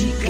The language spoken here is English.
Dica